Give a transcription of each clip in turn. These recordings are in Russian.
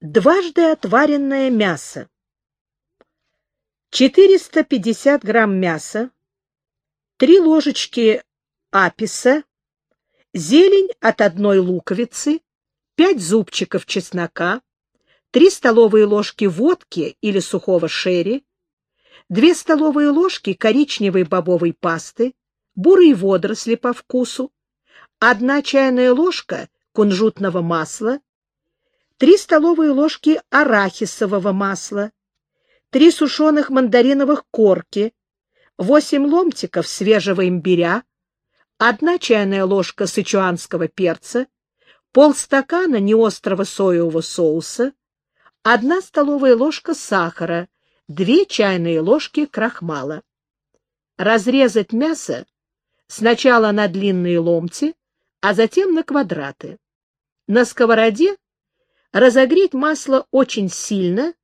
Дважды отваренное мясо. 450 грамм мяса, 3 ложечки аписа, зелень от одной луковицы, 5 зубчиков чеснока, 3 столовые ложки водки или сухого шерри, 2 столовые ложки коричневой бобовой пасты, бурые водоросли по вкусу, 1 чайная ложка кунжутного масла, 3 столовые ложки арахисового масла, 3 сушеных мандариновых корки, 8 ломтиков свежего имбиря, 1 чайная ложка сычуанского перца, полстакана неострого соевого соуса, 1 столовая ложка сахара, 2 чайные ложки крахмала. Разрезать мясо сначала на длинные ломти, а затем на квадраты. На сковороде разогреть масло очень сильно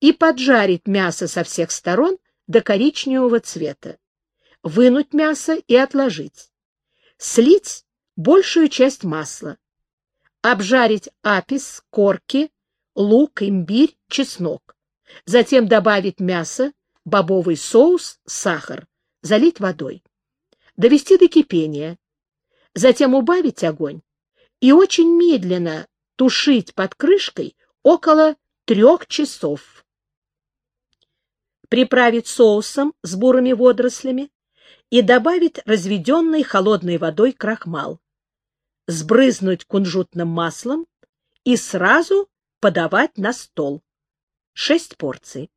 и поджарить мясо со всех сторон до коричневого цвета. Вынуть мясо и отложить. Слить большую часть масла. Обжарить апис, корки, лук, имбирь, чеснок. Затем добавить мясо, бобовый соус, сахар. Залить водой. Довести до кипения. Затем убавить огонь и очень медленно тушить под крышкой около трех часов. Приправить соусом с бурыми водорослями и добавить разведенной холодной водой крахмал. Сбрызнуть кунжутным маслом и сразу подавать на стол. Шесть порций.